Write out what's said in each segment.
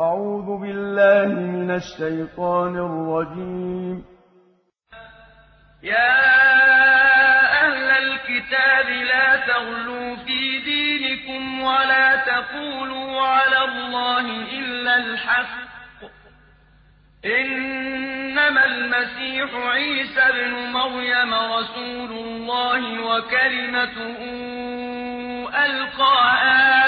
أعوذ بالله من الشيطان الرجيم. يا أهل الكتاب لا تغلوا في دينكم ولا تقولوا على الله إلا الحق. إنما المسيح عيسى بن مريم رسول الله وكلمته ألقاها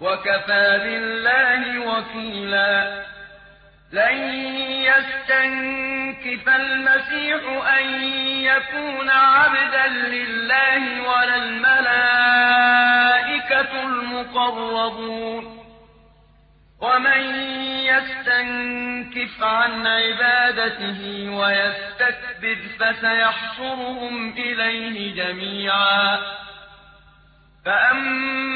وكفى بالله وكيلا. لن يستنكف المسيح أن يكون عبدا لله ولا الملائكة المقربون. ومن يستنكف عن عبادته ويستكبر فسيحشرهم إليه جميعا. فأما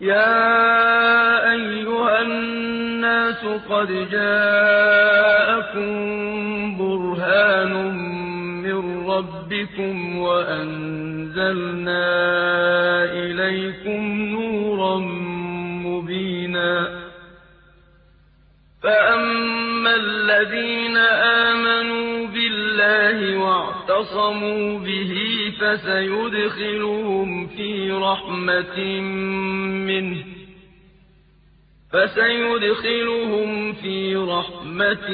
يا أيها الناس قد جاءكم برهان من ربكم وأنزلنا إليكم نورا مبينا. فأما الذين آمنوا بالله واعتصموا به فسيدخلهم في رحمة منه. فسيدخلهم في رحمة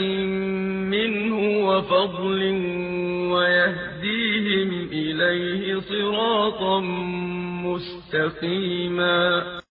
منه وفضل ويهديهم إليه صراطا مستقيما.